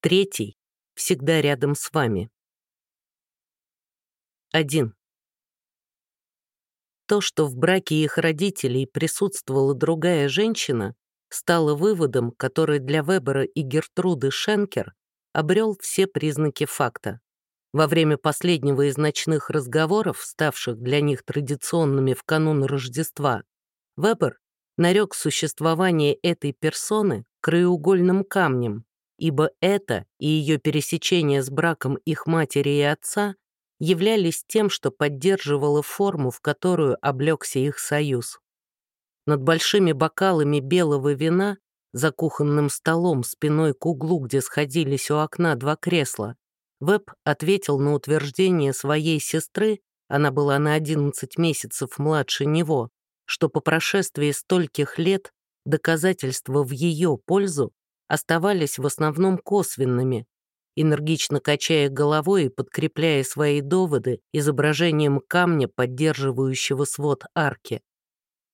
Третий всегда рядом с вами. 1. То, что в браке их родителей присутствовала другая женщина, стало выводом, который для Вебера и Гертруды Шенкер обрел все признаки факта. Во время последнего из ночных разговоров, ставших для них традиционными в канун Рождества, Вебер нарек существование этой персоны краеугольным камнем, ибо это и ее пересечение с браком их матери и отца являлись тем, что поддерживало форму, в которую облегся их союз. Над большими бокалами белого вина, за кухонным столом спиной к углу, где сходились у окна два кресла, Веб ответил на утверждение своей сестры, она была на 11 месяцев младше него, что по прошествии стольких лет доказательства в ее пользу оставались в основном косвенными, энергично качая головой и подкрепляя свои доводы изображением камня, поддерживающего свод арки.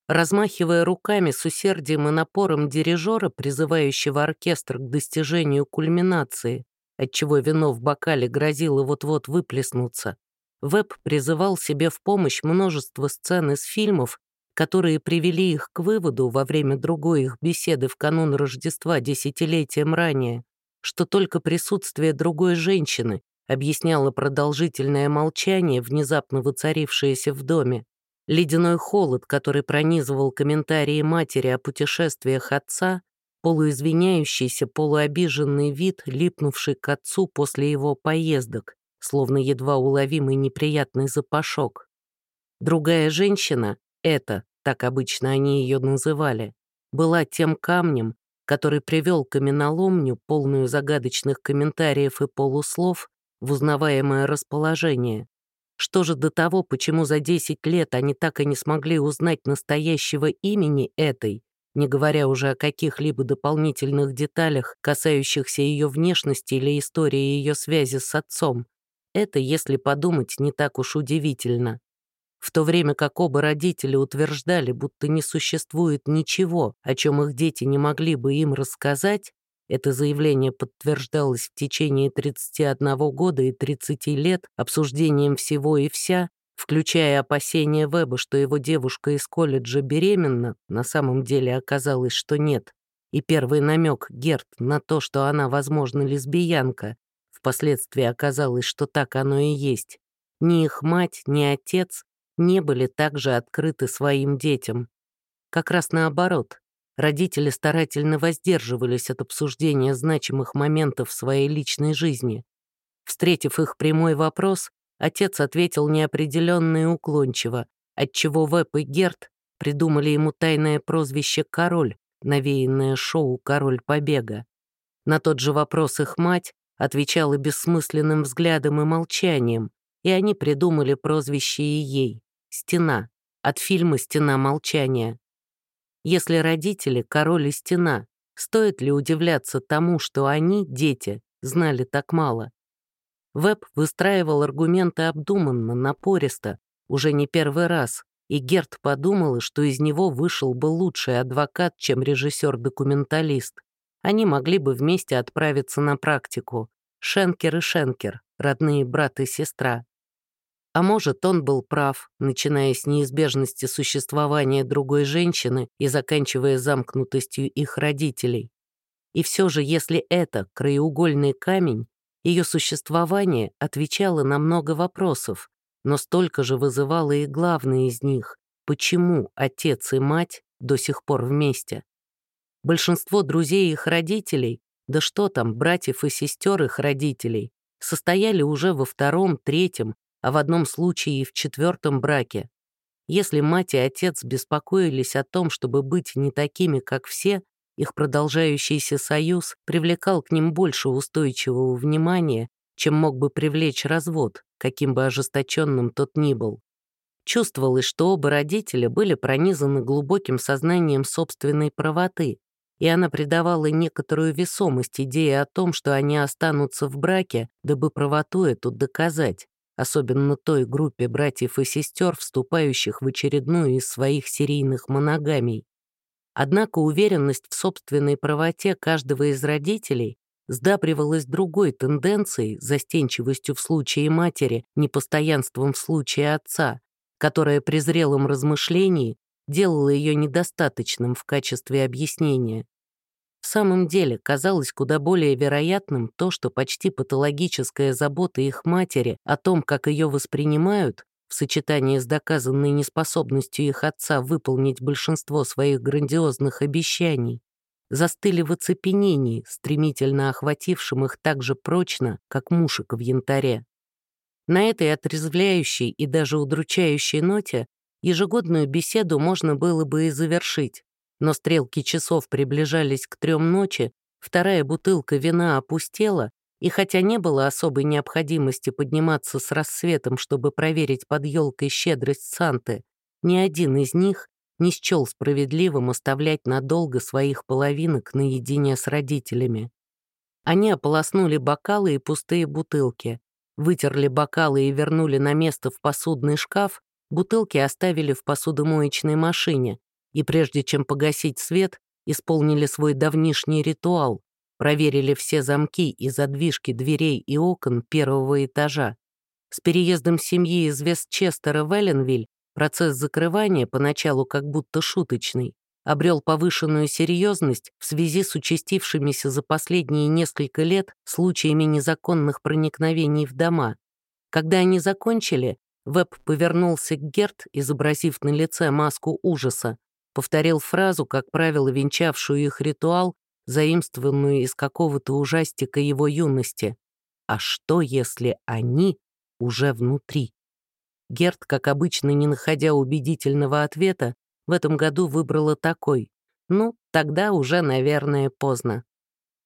Размахивая руками с усердием и напором дирижера, призывающего оркестр к достижению кульминации, отчего вино в бокале грозило вот-вот выплеснуться, Веб призывал себе в помощь множество сцен из фильмов, которые привели их к выводу во время другой их беседы в канун Рождества десятилетием ранее, что только присутствие другой женщины объясняло продолжительное молчание, внезапно воцарившееся в доме, ледяной холод, который пронизывал комментарии матери о путешествиях отца, полуизвиняющийся, полуобиженный вид, липнувший к отцу после его поездок, словно едва уловимый неприятный запашок. Другая женщина, это, так обычно они ее называли, была тем камнем, который привел каменоломню, полную загадочных комментариев и полуслов, в узнаваемое расположение. Что же до того, почему за 10 лет они так и не смогли узнать настоящего имени этой, не говоря уже о каких-либо дополнительных деталях, касающихся ее внешности или истории ее связи с отцом, это, если подумать, не так уж удивительно в то время как оба родителя утверждали, будто не существует ничего, о чем их дети не могли бы им рассказать, это заявление подтверждалось в течение 31 года и 30 лет обсуждением всего и вся, включая опасения Веба, что его девушка из колледжа беременна, на самом деле оказалось, что нет, и первый намек Герт на то, что она, возможно, лесбиянка, впоследствии оказалось, что так оно и есть. Ни их мать, ни отец не были также открыты своим детям. Как раз наоборот, родители старательно воздерживались от обсуждения значимых моментов своей личной жизни. Встретив их прямой вопрос, отец ответил неопределенно и уклончиво, отчего Веб и Герт придумали ему тайное прозвище «Король», навеянное шоу «Король побега». На тот же вопрос их мать отвечала бессмысленным взглядом и молчанием, и они придумали прозвище и ей — «Стена» от фильма «Стена молчания». Если родители — король и стена, стоит ли удивляться тому, что они, дети, знали так мало? Веб выстраивал аргументы обдуманно, напористо, уже не первый раз, и Герт подумала, что из него вышел бы лучший адвокат, чем режиссер-документалист. Они могли бы вместе отправиться на практику. Шенкер и Шенкер, родные брат и сестра. А может, он был прав, начиная с неизбежности существования другой женщины и заканчивая замкнутостью их родителей. И все же, если это краеугольный камень, ее существование отвечало на много вопросов, но столько же вызывало и главный из них — почему отец и мать до сих пор вместе? Большинство друзей их родителей, да что там, братьев и сестер их родителей, состояли уже во втором, третьем а в одном случае и в четвертом браке. Если мать и отец беспокоились о том, чтобы быть не такими, как все, их продолжающийся союз привлекал к ним больше устойчивого внимания, чем мог бы привлечь развод, каким бы ожесточенным тот ни был. Чувствовалось, что оба родителя были пронизаны глубоким сознанием собственной правоты, и она придавала некоторую весомость идее о том, что они останутся в браке, дабы правоту эту доказать особенно той группе братьев и сестер, вступающих в очередную из своих серийных моногамий. Однако уверенность в собственной правоте каждого из родителей сдабривалось другой тенденцией, застенчивостью в случае матери, непостоянством в случае отца, которая при зрелом размышлении делала ее недостаточным в качестве объяснения. В самом деле казалось куда более вероятным то, что почти патологическая забота их матери о том, как ее воспринимают, в сочетании с доказанной неспособностью их отца выполнить большинство своих грандиозных обещаний, застыли в оцепенении, стремительно охватившим их так же прочно, как мушек в янтаре. На этой отрезвляющей и даже удручающей ноте ежегодную беседу можно было бы и завершить, но стрелки часов приближались к трем ночи, вторая бутылка вина опустела, и хотя не было особой необходимости подниматься с рассветом, чтобы проверить под елкой щедрость Санты, ни один из них не счел справедливым оставлять надолго своих половинок наедине с родителями. Они ополоснули бокалы и пустые бутылки, вытерли бокалы и вернули на место в посудный шкаф, бутылки оставили в посудомоечной машине и прежде чем погасить свет, исполнили свой давнишний ритуал, проверили все замки и задвижки дверей и окон первого этажа. С переездом семьи из Вестчестера в Элленвиль Процесс закрывания, поначалу как будто шуточный, обрел повышенную серьезность в связи с участившимися за последние несколько лет случаями незаконных проникновений в дома. Когда они закончили, Веб повернулся к Герт, изобразив на лице маску ужаса, повторил фразу, как правило, венчавшую их ритуал, заимствованную из какого-то ужастика его юности. «А что, если они уже внутри?» Герт, как обычно, не находя убедительного ответа, в этом году выбрала такой. Ну, тогда уже, наверное, поздно.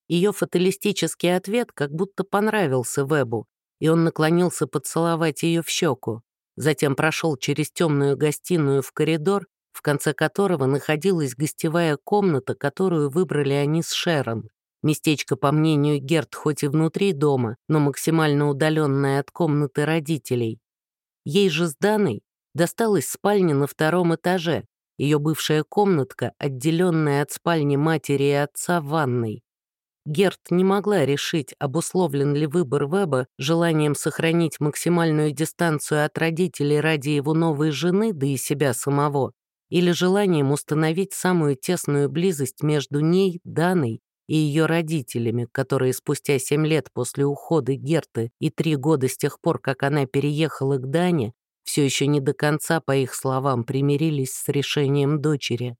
Ее фаталистический ответ как будто понравился Вебу, и он наклонился поцеловать ее в щеку. Затем прошел через темную гостиную в коридор, в конце которого находилась гостевая комната, которую выбрали они с Шерон. Местечко, по мнению Герт, хоть и внутри дома, но максимально удаленное от комнаты родителей. Ей же с Даной досталась спальня на втором этаже, ее бывшая комнатка, отделенная от спальни матери и отца ванной. Герт не могла решить, обусловлен ли выбор Веба желанием сохранить максимальную дистанцию от родителей ради его новой жены, да и себя самого, или желанием установить самую тесную близость между ней, Даной, и ее родителями, которые спустя семь лет после ухода Герты и три года с тех пор, как она переехала к Дане, все еще не до конца, по их словам, примирились с решением дочери.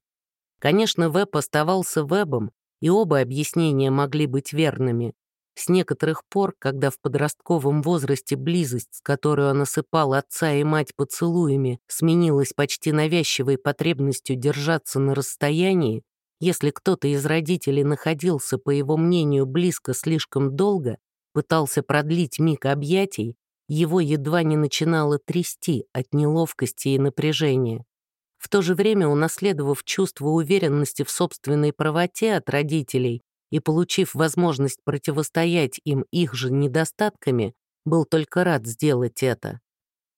Конечно, Веб оставался Вебом, и оба объяснения могли быть верными. С некоторых пор, когда в подростковом возрасте близость, с которой он осыпал отца и мать поцелуями, сменилась почти навязчивой потребностью держаться на расстоянии, если кто-то из родителей находился, по его мнению, близко слишком долго, пытался продлить миг объятий, его едва не начинало трясти от неловкости и напряжения. В то же время, унаследовав чувство уверенности в собственной правоте от родителей и получив возможность противостоять им их же недостатками, был только рад сделать это.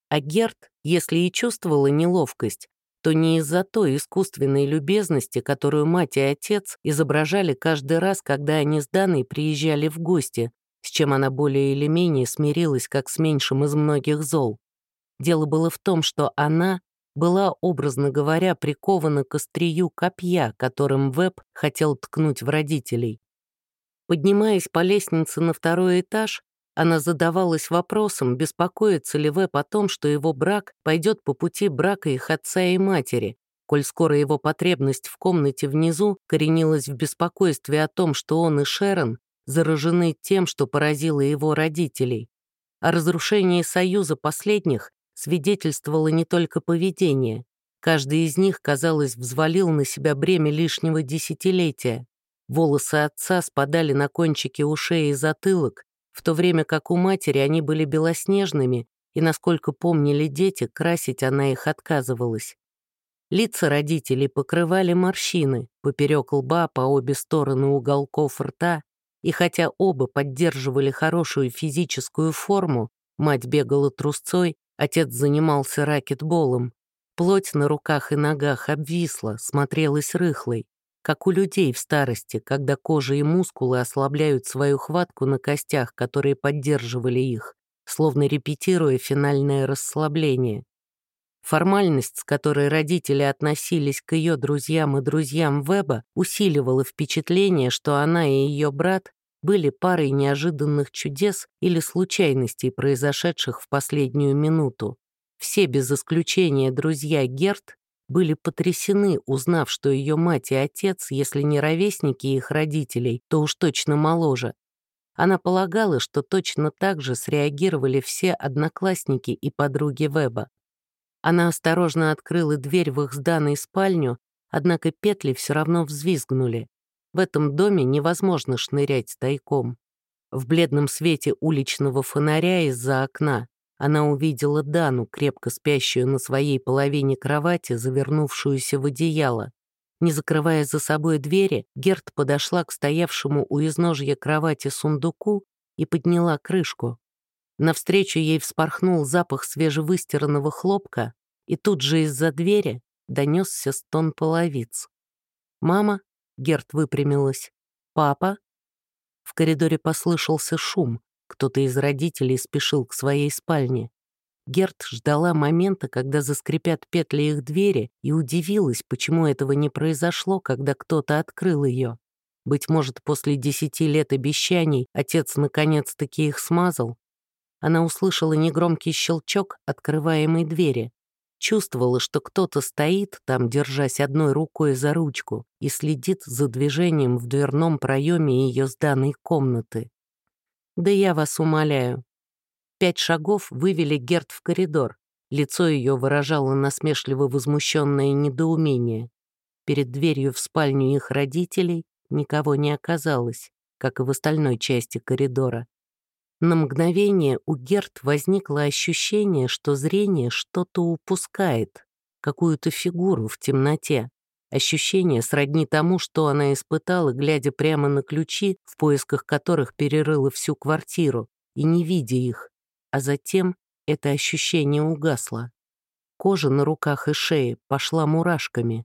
А Герт, если и чувствовала неловкость, то не из-за той искусственной любезности, которую мать и отец изображали каждый раз, когда они с Даной приезжали в гости, с чем она более или менее смирилась как с меньшим из многих зол. Дело было в том, что она была, образно говоря, прикована к острию копья, которым Веб хотел ткнуть в родителей. Поднимаясь по лестнице на второй этаж, она задавалась вопросом, беспокоится ли Веб о том, что его брак пойдет по пути брака их отца и матери, коль скоро его потребность в комнате внизу коренилась в беспокойстве о том, что он и Шерон заражены тем, что поразило его родителей. О разрушении союза последних свидетельствовало не только поведение. Каждый из них, казалось, взвалил на себя бремя лишнего десятилетия. Волосы отца спадали на кончики ушей и затылок, в то время как у матери они были белоснежными, и, насколько помнили дети, красить она их отказывалась. Лица родителей покрывали морщины, поперек лба по обе стороны уголков рта, и хотя оба поддерживали хорошую физическую форму, мать бегала трусцой, отец занимался ракетболом, плоть на руках и ногах обвисла, смотрелась рыхлой. Как у людей в старости, когда кожа и мускулы ослабляют свою хватку на костях, которые поддерживали их, словно репетируя финальное расслабление. Формальность, с которой родители относились к ее друзьям и друзьям Веба, усиливала впечатление, что она и ее брат были парой неожиданных чудес или случайностей, произошедших в последнюю минуту. Все без исключения друзья Герт были потрясены, узнав, что ее мать и отец, если не ровесники их родителей, то уж точно моложе. Она полагала, что точно так же среагировали все одноклассники и подруги Веба. Она осторожно открыла дверь в их сданной спальню, однако петли все равно взвизгнули. В этом доме невозможно шнырять тайком. В бледном свете уличного фонаря из-за окна она увидела Дану, крепко спящую на своей половине кровати, завернувшуюся в одеяло. Не закрывая за собой двери, Герт подошла к стоявшему у изножья кровати сундуку и подняла крышку. Навстречу ей вспорхнул запах свежевыстиранного хлопка, и тут же из-за двери донесся стон половиц. «Мама?» — Герт выпрямилась. «Папа?» В коридоре послышался шум. Кто-то из родителей спешил к своей спальне. Герт ждала момента, когда заскрипят петли их двери, и удивилась, почему этого не произошло, когда кто-то открыл ее. Быть может, после десяти лет обещаний отец наконец-таки их смазал? Она услышала негромкий щелчок открываемой двери. Чувствовала, что кто-то стоит там, держась одной рукой за ручку, и следит за движением в дверном проеме ее сданной комнаты. «Да я вас умоляю». Пять шагов вывели Герт в коридор. Лицо ее выражало насмешливо возмущенное недоумение. Перед дверью в спальню их родителей никого не оказалось, как и в остальной части коридора. На мгновение у Герт возникло ощущение, что зрение что-то упускает, какую-то фигуру в темноте. Ощущение сродни тому, что она испытала, глядя прямо на ключи, в поисках которых перерыла всю квартиру, и не видя их. А затем это ощущение угасло. Кожа на руках и шее пошла мурашками.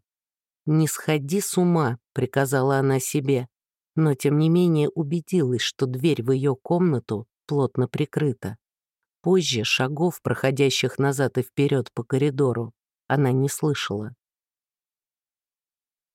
«Не сходи с ума», — приказала она себе, но тем не менее убедилась, что дверь в ее комнату плотно прикрыта. Позже шагов, проходящих назад и вперед по коридору, она не слышала.